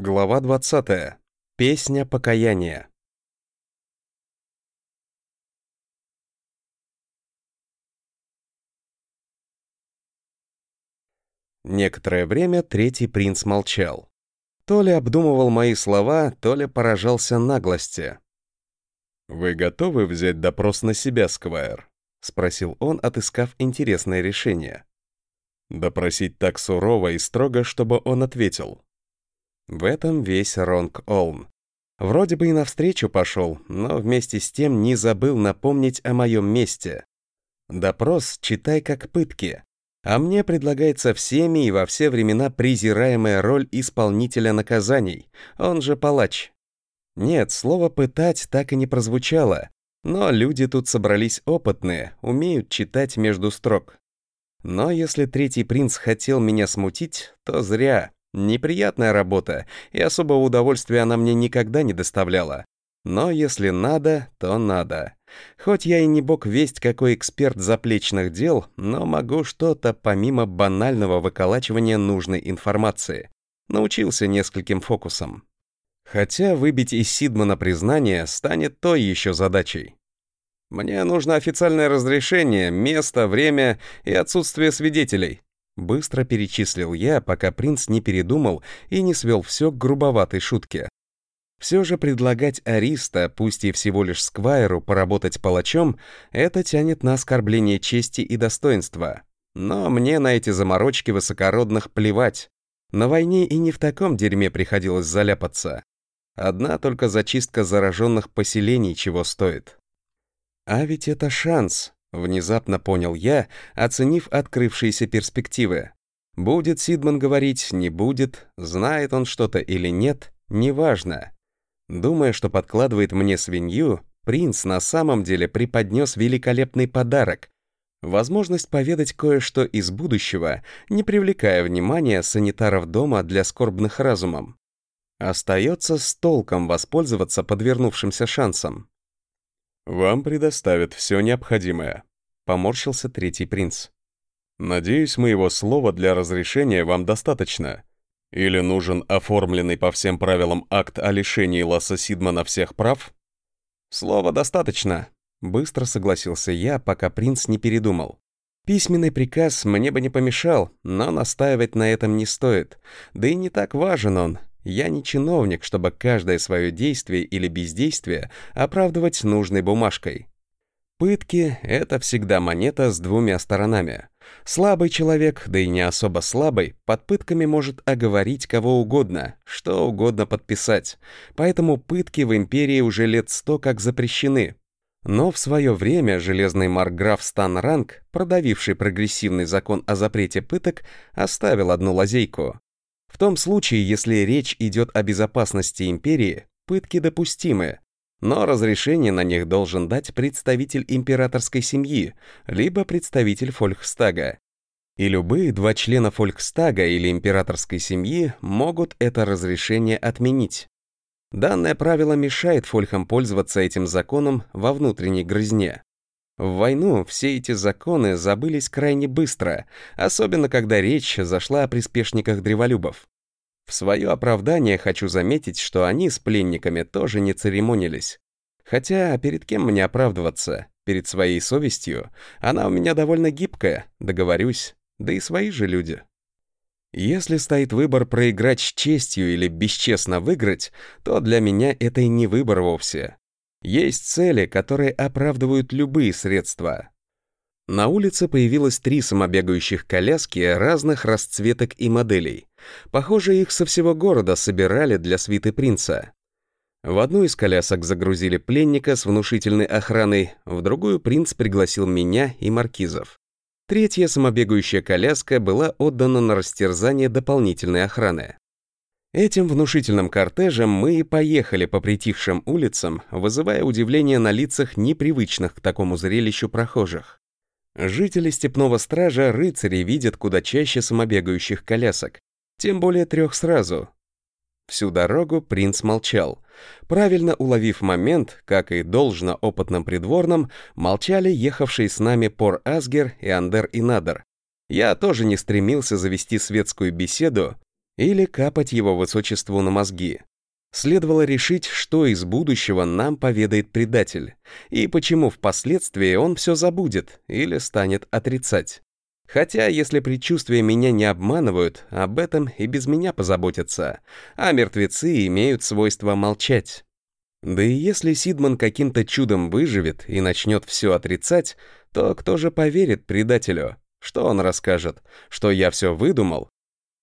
Глава 20. Песня покаяния. Некоторое время третий принц молчал. То ли обдумывал мои слова, то ли поражался наглости. «Вы готовы взять допрос на себя, Сквайр?» — спросил он, отыскав интересное решение. «Допросить так сурово и строго, чтобы он ответил». В этом весь Ронг Олн. Вроде бы и навстречу пошел, но вместе с тем не забыл напомнить о моем месте. Допрос читай как пытки. А мне предлагается всеми и во все времена презираемая роль исполнителя наказаний, он же палач. Нет, слово «пытать» так и не прозвучало, но люди тут собрались опытные, умеют читать между строк. Но если третий принц хотел меня смутить, то зря. Неприятная работа, и особого удовольствия она мне никогда не доставляла. Но если надо, то надо. Хоть я и не бог весть какой эксперт заплечных дел, но могу что-то помимо банального выколачивания нужной информации. Научился нескольким фокусам. Хотя выбить из Сидмана признание станет той еще задачей. Мне нужно официальное разрешение, место, время и отсутствие свидетелей. Быстро перечислил я, пока принц не передумал и не свел все к грубоватой шутке. Все же предлагать Ариста, пусть и всего лишь Сквайру, поработать палачом, это тянет на оскорбление чести и достоинства. Но мне на эти заморочки высокородных плевать. На войне и не в таком дерьме приходилось заляпаться. Одна только зачистка зараженных поселений чего стоит. А ведь это шанс, Внезапно понял я, оценив открывшиеся перспективы. Будет Сидман говорить, не будет, знает он что-то или нет, неважно. Думая, что подкладывает мне свинью, принц на самом деле преподнес великолепный подарок. Возможность поведать кое-что из будущего, не привлекая внимания санитаров дома для скорбных разумом. Остается с толком воспользоваться подвернувшимся шансом. «Вам предоставят все необходимое», — поморщился третий принц. «Надеюсь, моего слова для разрешения вам достаточно. Или нужен оформленный по всем правилам акт о лишении Ласса Сидмана всех прав?» «Слова достаточно», — быстро согласился я, пока принц не передумал. Письменный приказ мне бы не помешал, но настаивать на этом не стоит. Да и не так важен он, я не чиновник, чтобы каждое свое действие или бездействие оправдывать нужной бумажкой. Пытки — это всегда монета с двумя сторонами. Слабый человек, да и не особо слабый, под пытками может оговорить кого угодно, что угодно подписать. Поэтому пытки в империи уже лет сто как запрещены. Но в свое время железный марграф Стан Ранг, продавивший прогрессивный закон о запрете пыток, оставил одну лазейку. В том случае, если речь идет о безопасности империи, пытки допустимы, но разрешение на них должен дать представитель императорской семьи, либо представитель Фолькстага. И любые два члена Фолькстага или императорской семьи могут это разрешение отменить. Данное правило мешает фольхам пользоваться этим законом во внутренней грызне. В войну все эти законы забылись крайне быстро, особенно когда речь зашла о приспешниках древолюбов. В свое оправдание хочу заметить, что они с пленниками тоже не церемонились. Хотя перед кем мне оправдываться? Перед своей совестью? Она у меня довольно гибкая, договорюсь, да и свои же люди. Если стоит выбор проиграть с честью или бесчестно выиграть, то для меня это и не выбор вовсе. Есть цели, которые оправдывают любые средства. На улице появилось три самобегающих коляски разных расцветок и моделей. Похоже, их со всего города собирали для свиты принца. В одну из колясок загрузили пленника с внушительной охраной, в другую принц пригласил меня и маркизов. Третья самобегающая коляска была отдана на растерзание дополнительной охраны. Этим внушительным кортежем мы и поехали по притихшим улицам, вызывая удивление на лицах непривычных к такому зрелищу прохожих. Жители степного стража рыцари видят куда чаще самобегающих колясок, тем более трех сразу. Всю дорогу принц молчал. Правильно уловив момент, как и должно опытным придворным, молчали ехавшие с нами Пор Асгер и Андер Инадер. Я тоже не стремился завести светскую беседу, или капать его высочеству на мозги. Следовало решить, что из будущего нам поведает предатель, и почему впоследствии он все забудет или станет отрицать. Хотя, если предчувствия меня не обманывают, об этом и без меня позаботятся, а мертвецы имеют свойство молчать. Да и если Сидман каким-то чудом выживет и начнет все отрицать, то кто же поверит предателю? Что он расскажет? Что я все выдумал?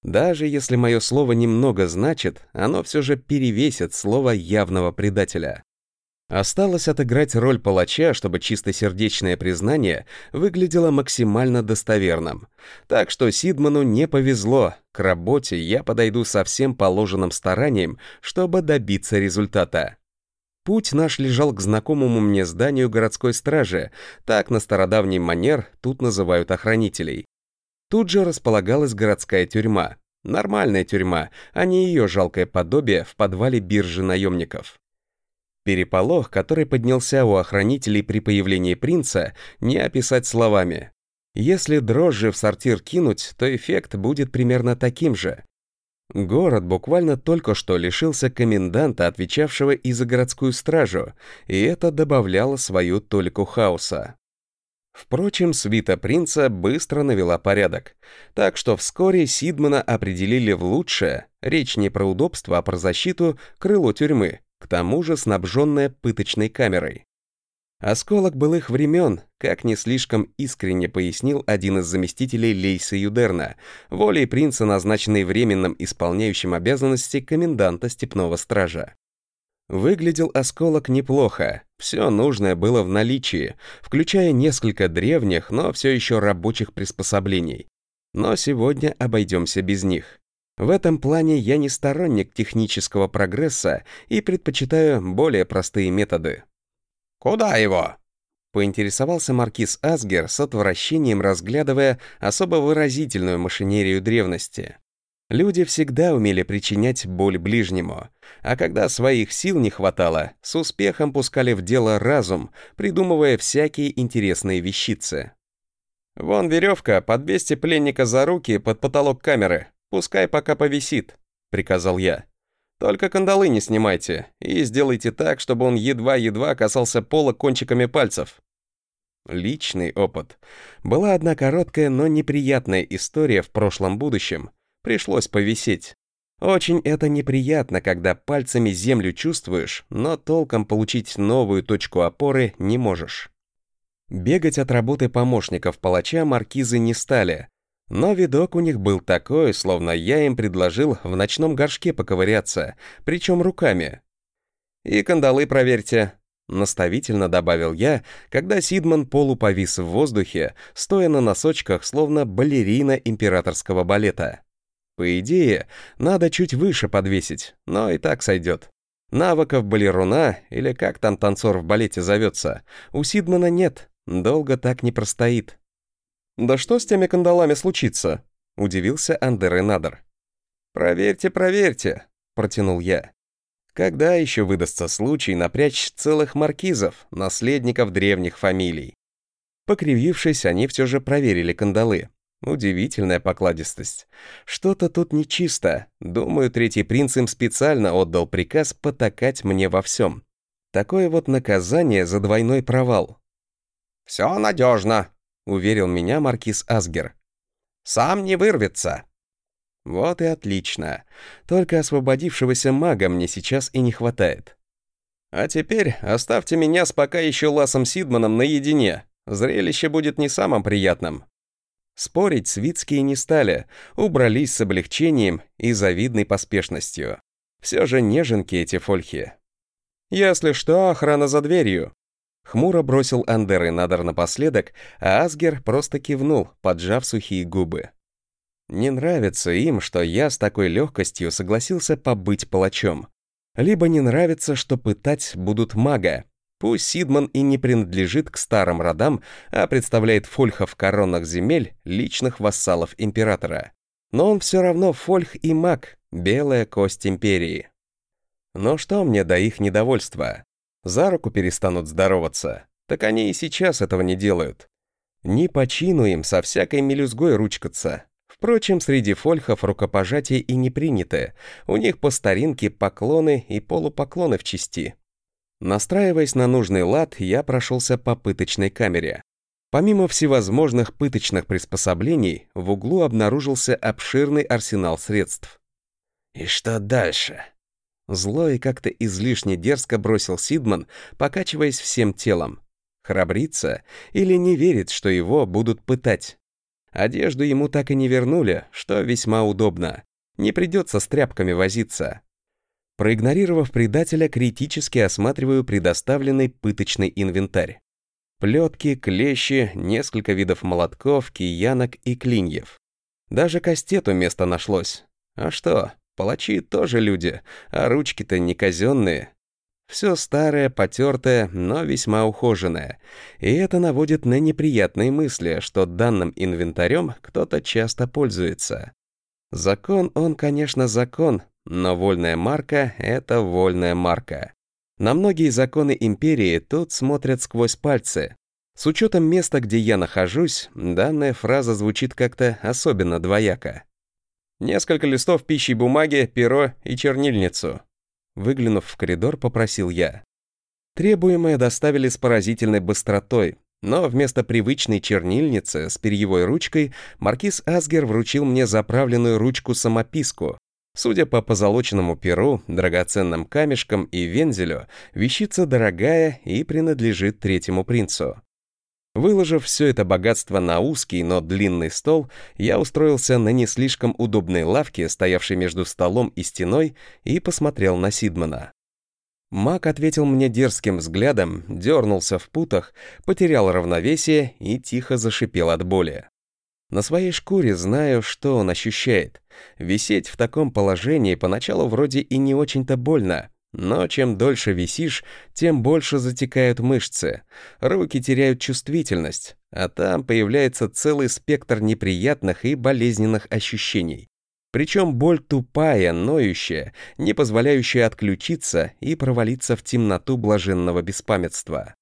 Даже если мое слово немного значит, оно все же перевесит слово явного предателя. Осталось отыграть роль палача, чтобы чистосердечное признание выглядело максимально достоверным. Так что Сидману не повезло, к работе я подойду со всем положенным старанием, чтобы добиться результата. Путь наш лежал к знакомому мне зданию городской стражи, так на стародавний манер тут называют охранителей. Тут же располагалась городская тюрьма. Нормальная тюрьма, а не ее жалкое подобие в подвале биржи наемников. Переполох, который поднялся у охранителей при появлении принца, не описать словами. Если дрожжи в сортир кинуть, то эффект будет примерно таким же. Город буквально только что лишился коменданта, отвечавшего и за городскую стражу, и это добавляло свою толику хаоса. Впрочем, свита принца быстро навела порядок, так что вскоре Сидмана определили в лучшее, речь не про удобство, а про защиту, крыло тюрьмы, к тому же снабженное пыточной камерой. Осколок былых времен, как не слишком искренне пояснил один из заместителей Лейса Юдерна, волей принца, назначенный временным исполняющим обязанности коменданта степного стража. Выглядел осколок неплохо, все нужное было в наличии, включая несколько древних, но все еще рабочих приспособлений. Но сегодня обойдемся без них. В этом плане я не сторонник технического прогресса и предпочитаю более простые методы. «Куда его?» — поинтересовался маркиз Асгер с отвращением, разглядывая особо выразительную машинерию древности. Люди всегда умели причинять боль ближнему, а когда своих сил не хватало, с успехом пускали в дело разум, придумывая всякие интересные вещицы. «Вон веревка, подвесьте пленника за руки под потолок камеры, пускай пока повисит», — приказал я. Только кандалы не снимайте и сделайте так, чтобы он едва-едва касался пола кончиками пальцев. Личный опыт. Была одна короткая, но неприятная история в прошлом-будущем. Пришлось повисеть. Очень это неприятно, когда пальцами землю чувствуешь, но толком получить новую точку опоры не можешь. Бегать от работы помощников палача маркизы не стали, но видок у них был такой, словно я им предложил в ночном горшке поковыряться, причем руками. «И кандалы проверьте», — наставительно добавил я, когда Сидман полуповис в воздухе, стоя на носочках, словно балерина императорского балета. По идее, надо чуть выше подвесить, но и так сойдет. Навыков балеруна, или как там танцор в балете зовется, у Сидмана нет, долго так не простоит. «Да что с теми кандалами случится?» — удивился Андер Надер. «Проверьте, проверьте», — протянул я. «Когда еще выдастся случай напрячь целых маркизов, наследников древних фамилий?» Покривившись, они все же проверили кандалы. Удивительная покладистость. Что-то тут нечисто. Думаю, третий принц им специально отдал приказ потакать мне во всем. Такое вот наказание за двойной провал. «Все надежно», — уверил меня маркиз Асгер. «Сам не вырвется». Вот и отлично. Только освободившегося мага мне сейчас и не хватает. А теперь оставьте меня с пока еще Ласом Сидманом наедине. Зрелище будет не самым приятным. Спорить свитские не стали, убрались с облегчением и завидной поспешностью. Все же неженки эти фольхи. Если что, охрана за дверью. Хмуро бросил Андер и Надар напоследок, а Асгер просто кивнул, поджав сухие губы. Не нравится им, что я с такой легкостью согласился побыть палачом. Либо не нравится, что пытать будут мага. Пусть Сидман и не принадлежит к старым родам, а представляет фольхов коронных земель, личных вассалов императора. Но он все равно фольх и маг, белая кость империи. Но что мне до их недовольства? за руку перестанут здороваться, так они и сейчас этого не делают. Не по чину им со всякой мелюзгой ручкаться. Впрочем, среди фольхов рукопожатия и не приняты. У них по старинке поклоны и полупоклоны в части. Настраиваясь на нужный лад, я прошелся по пыточной камере. Помимо всевозможных пыточных приспособлений, в углу обнаружился обширный арсенал средств. «И что дальше?» Зло и как-то излишне дерзко бросил Сидман, покачиваясь всем телом. Храбриться или не верит, что его будут пытать? Одежду ему так и не вернули, что весьма удобно. Не придется с тряпками возиться. Проигнорировав предателя, критически осматриваю предоставленный пыточный инвентарь. Плетки, клещи, несколько видов молотков, киянок и клиньев. Даже кастету место нашлось. А что, палачи тоже люди, а ручки-то не казенные. Все старое, потертое, но весьма ухоженное. И это наводит на неприятные мысли, что данным инвентарем кто-то часто пользуется. Закон он, конечно, закон, но вольная марка — это вольная марка. На многие законы империи тут смотрят сквозь пальцы. С учетом места, где я нахожусь, данная фраза звучит как-то особенно двояко. Несколько листов пищи бумаги, перо и чернильницу. Выглянув в коридор, попросил я. Требуемое доставили с поразительной быстротой, но вместо привычной чернильницы с перьевой ручкой маркиз Асгер вручил мне заправленную ручку-самописку. Судя по позолоченному перу, драгоценным камешкам и вензелю, вещица дорогая и принадлежит третьему принцу. Выложив все это богатство на узкий, но длинный стол, я устроился на не слишком удобной лавке, стоявшей между столом и стеной, и посмотрел на Сидмана. Маг ответил мне дерзким взглядом, дернулся в путах, потерял равновесие и тихо зашипел от боли. На своей шкуре знаю, что он ощущает. Висеть в таком положении поначалу вроде и не очень-то больно, но чем дольше висишь, тем больше затекают мышцы, руки теряют чувствительность, а там появляется целый спектр неприятных и болезненных ощущений. Причем боль тупая, ноющая, не позволяющая отключиться и провалиться в темноту блаженного беспамятства.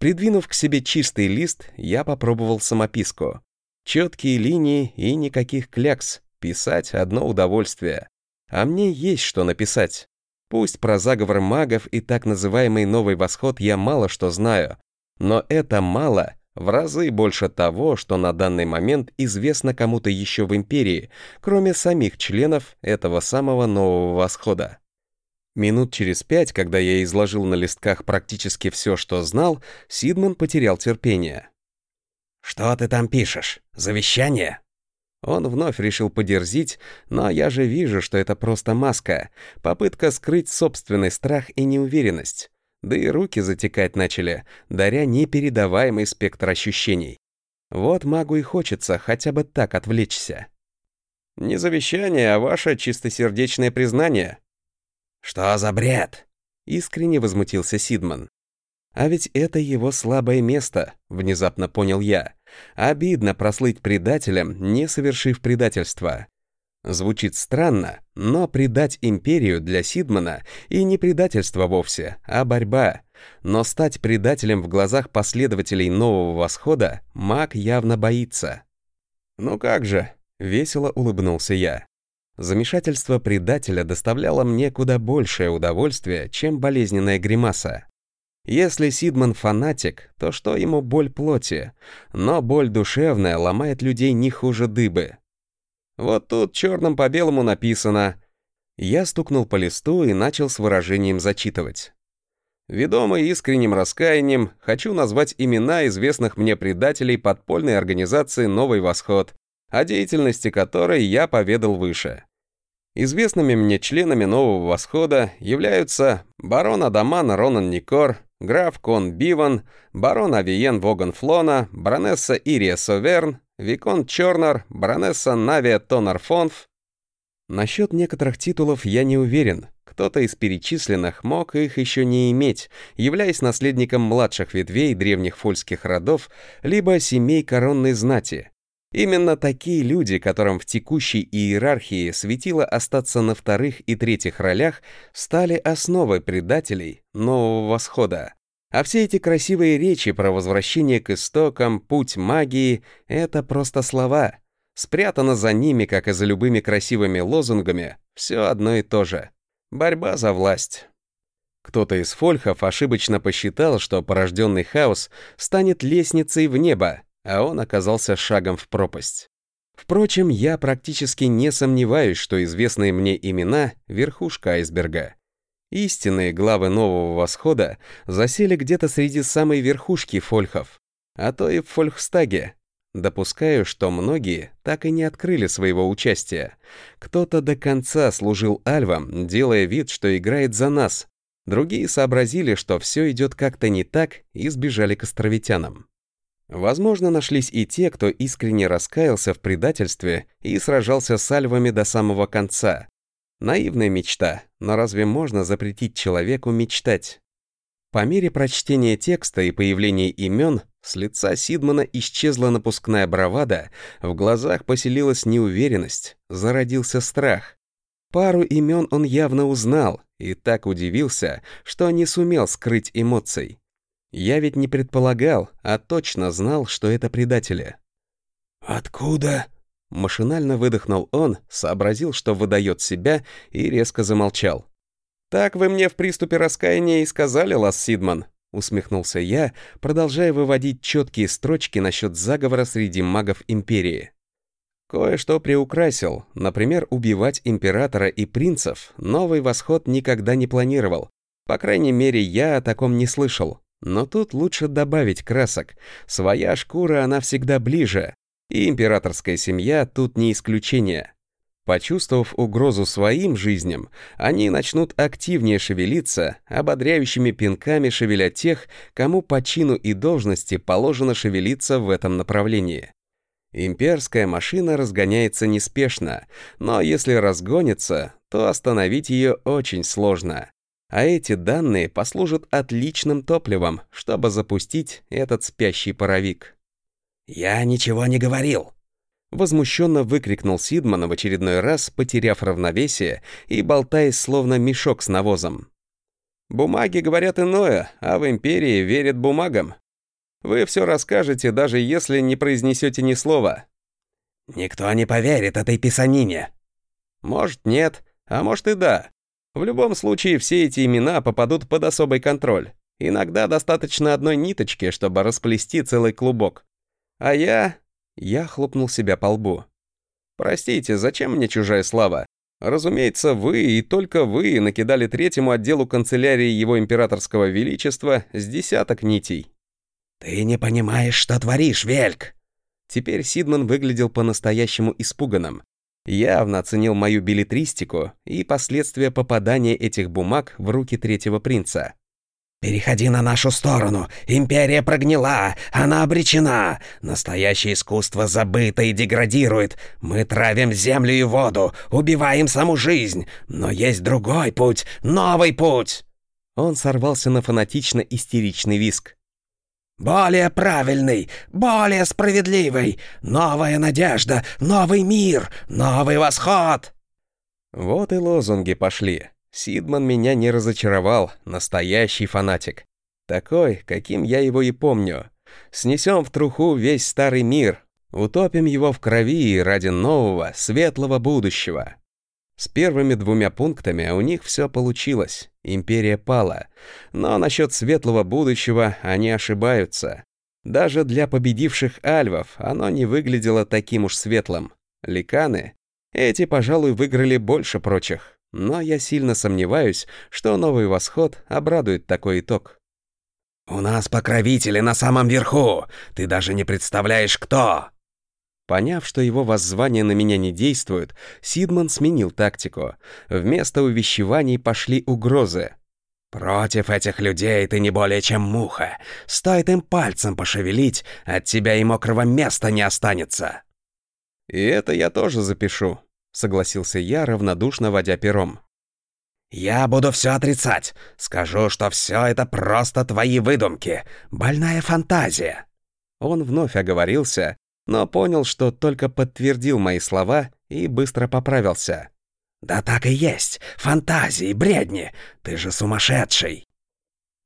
Придвинув к себе чистый лист, я попробовал самописку. Четкие линии и никаких клякс. Писать одно удовольствие. А мне есть что написать. Пусть про заговор магов и так называемый новый восход я мало что знаю, но это мало в разы больше того, что на данный момент известно кому-то еще в Империи, кроме самих членов этого самого нового восхода. Минут через пять, когда я изложил на листках практически все, что знал, Сидман потерял терпение. «Что ты там пишешь? Завещание?» Он вновь решил подерзить, но я же вижу, что это просто маска, попытка скрыть собственный страх и неуверенность. Да и руки затекать начали, даря непередаваемый спектр ощущений. Вот магу и хочется хотя бы так отвлечься. Не завещание, а ваше чистосердечное признание. «Что за бред?» — искренне возмутился Сидман. А ведь это его слабое место, внезапно понял я. Обидно прослыть предателем, не совершив предательства. Звучит странно, но предать империю для Сидмана и не предательство вовсе, а борьба. Но стать предателем в глазах последователей нового восхода маг явно боится. «Ну как же?» — весело улыбнулся я. Замешательство предателя доставляло мне куда большее удовольствие, чем болезненная гримаса. Если Сидман фанатик, то что ему боль плоти? Но боль душевная ломает людей не хуже дыбы. Вот тут черным по белому написано. Я стукнул по листу и начал с выражением зачитывать. Ведомый искренним раскаянием, хочу назвать имена известных мне предателей подпольной организации «Новый Восход», о деятельности которой я поведал выше. Известными мне членами Нового Восхода являются барон Адаман Ронан Никор, граф Кон Биван, барон Авиен Воган Флона, баронесса Ирия Соверн, Викон Чорнер, баронесса Навия Тонар Фонф. Насчет некоторых титулов я не уверен. Кто-то из перечисленных мог их еще не иметь, являясь наследником младших ветвей древних фольских родов, либо семей коронной знати. Именно такие люди, которым в текущей иерархии светило остаться на вторых и третьих ролях, стали основой предателей нового восхода. А все эти красивые речи про возвращение к истокам, путь магии — это просто слова. Спрятано за ними, как и за любыми красивыми лозунгами, все одно и то же. Борьба за власть. Кто-то из фольхов ошибочно посчитал, что порожденный хаос станет лестницей в небо, а он оказался шагом в пропасть. Впрочем, я практически не сомневаюсь, что известные мне имена — верхушка айсберга. Истинные главы Нового Восхода засели где-то среди самой верхушки фольхов, а то и в фольхстаге. Допускаю, что многие так и не открыли своего участия. Кто-то до конца служил альвам, делая вид, что играет за нас. Другие сообразили, что все идет как-то не так, и сбежали к островитянам. Возможно, нашлись и те, кто искренне раскаялся в предательстве и сражался с альвами до самого конца. Наивная мечта, но разве можно запретить человеку мечтать? По мере прочтения текста и появления имен с лица Сидмана исчезла напускная бравада, в глазах поселилась неуверенность, зародился страх. Пару имен он явно узнал и так удивился, что не сумел скрыть эмоций. Я ведь не предполагал, а точно знал, что это предатели. «Откуда?» Машинально выдохнул он, сообразил, что выдает себя, и резко замолчал. «Так вы мне в приступе раскаяния и сказали, Лас Сидман», усмехнулся я, продолжая выводить четкие строчки насчет заговора среди магов Империи. Кое-что приукрасил, например, убивать императора и принцев новый восход никогда не планировал. По крайней мере, я о таком не слышал. Но тут лучше добавить красок. Своя шкура, она всегда ближе. И императорская семья тут не исключение. Почувствовав угрозу своим жизням, они начнут активнее шевелиться, ободряющими пинками шевеля тех, кому по чину и должности положено шевелиться в этом направлении. Имперская машина разгоняется неспешно, но если разгонится, то остановить ее очень сложно. А эти данные послужат отличным топливом, чтобы запустить этот спящий паровик. «Я ничего не говорил», Возмущенно выкрикнул Сидман в очередной раз, потеряв равновесие и болтаясь словно мешок с навозом. «Бумаги говорят иное, а в Империи верят бумагам. Вы все расскажете, даже если не произнесете ни слова». «Никто не поверит этой писанине». «Может, нет, а может и да. В любом случае, все эти имена попадут под особый контроль. Иногда достаточно одной ниточки, чтобы расплести целый клубок. А я я хлопнул себя по лбу. «Простите, зачем мне чужая слава? Разумеется, вы и только вы накидали третьему отделу канцелярии его императорского величества с десяток нитей». «Ты не понимаешь, что творишь, Вельк!» Теперь Сидман выглядел по-настоящему испуганным. Явно оценил мою билетристику и последствия попадания этих бумаг в руки третьего принца. «Переходи на нашу сторону! Империя прогнила! Она обречена! Настоящее искусство забыто и деградирует! Мы травим землю и воду, убиваем саму жизнь! Но есть другой путь, новый путь!» Он сорвался на фанатично-истеричный виск. «Более правильный, более справедливый! Новая надежда, новый мир, новый восход!» Вот и лозунги пошли. Сидман меня не разочаровал, настоящий фанатик. Такой, каким я его и помню. Снесем в труху весь старый мир, утопим его в крови ради нового, светлого будущего. С первыми двумя пунктами у них все получилось, империя пала. Но насчет светлого будущего они ошибаются. Даже для победивших альвов оно не выглядело таким уж светлым. Ликаны, эти, пожалуй, выиграли больше прочих но я сильно сомневаюсь, что новый восход обрадует такой итог. «У нас покровители на самом верху! Ты даже не представляешь, кто!» Поняв, что его воззвание на меня не действует, Сидман сменил тактику. Вместо увещеваний пошли угрозы. «Против этих людей ты не более чем муха. Стоит им пальцем пошевелить, от тебя и мокрого места не останется». «И это я тоже запишу», согласился я, равнодушно водя пером. «Я буду все отрицать. Скажу, что все это просто твои выдумки. Больная фантазия». Он вновь оговорился, но понял, что только подтвердил мои слова и быстро поправился. «Да так и есть. Фантазии, бредни. Ты же сумасшедший».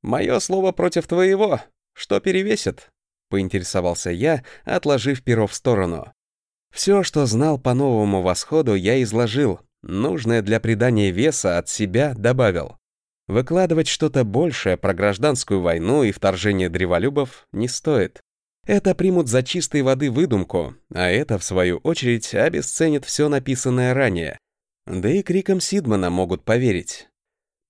«Мое слово против твоего. Что перевесит?» — поинтересовался я, отложив перо в сторону. Все, что знал по новому восходу, я изложил. Нужное для придания веса от себя добавил. Выкладывать что-то большее про гражданскую войну и вторжение древолюбов не стоит. Это примут за чистой воды выдумку, а это, в свою очередь, обесценит все написанное ранее. Да и криком Сидмана могут поверить.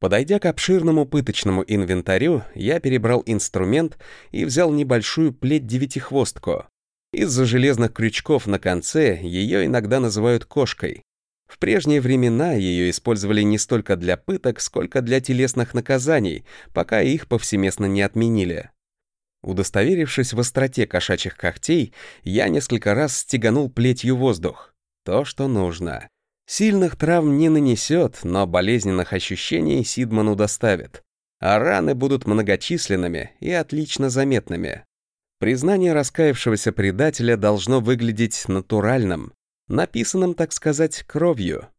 Подойдя к обширному пыточному инвентарю, я перебрал инструмент и взял небольшую плеть-девятихвостку. Из-за железных крючков на конце ее иногда называют кошкой. В прежние времена ее использовали не столько для пыток, сколько для телесных наказаний, пока их повсеместно не отменили. Удостоверившись в остроте кошачьих когтей, я несколько раз стеганул плетью воздух. То, что нужно. Сильных травм не нанесет, но болезненных ощущений Сидману доставит. А раны будут многочисленными и отлично заметными. Признание раскаявшегося предателя должно выглядеть натуральным, написанным, так сказать, кровью.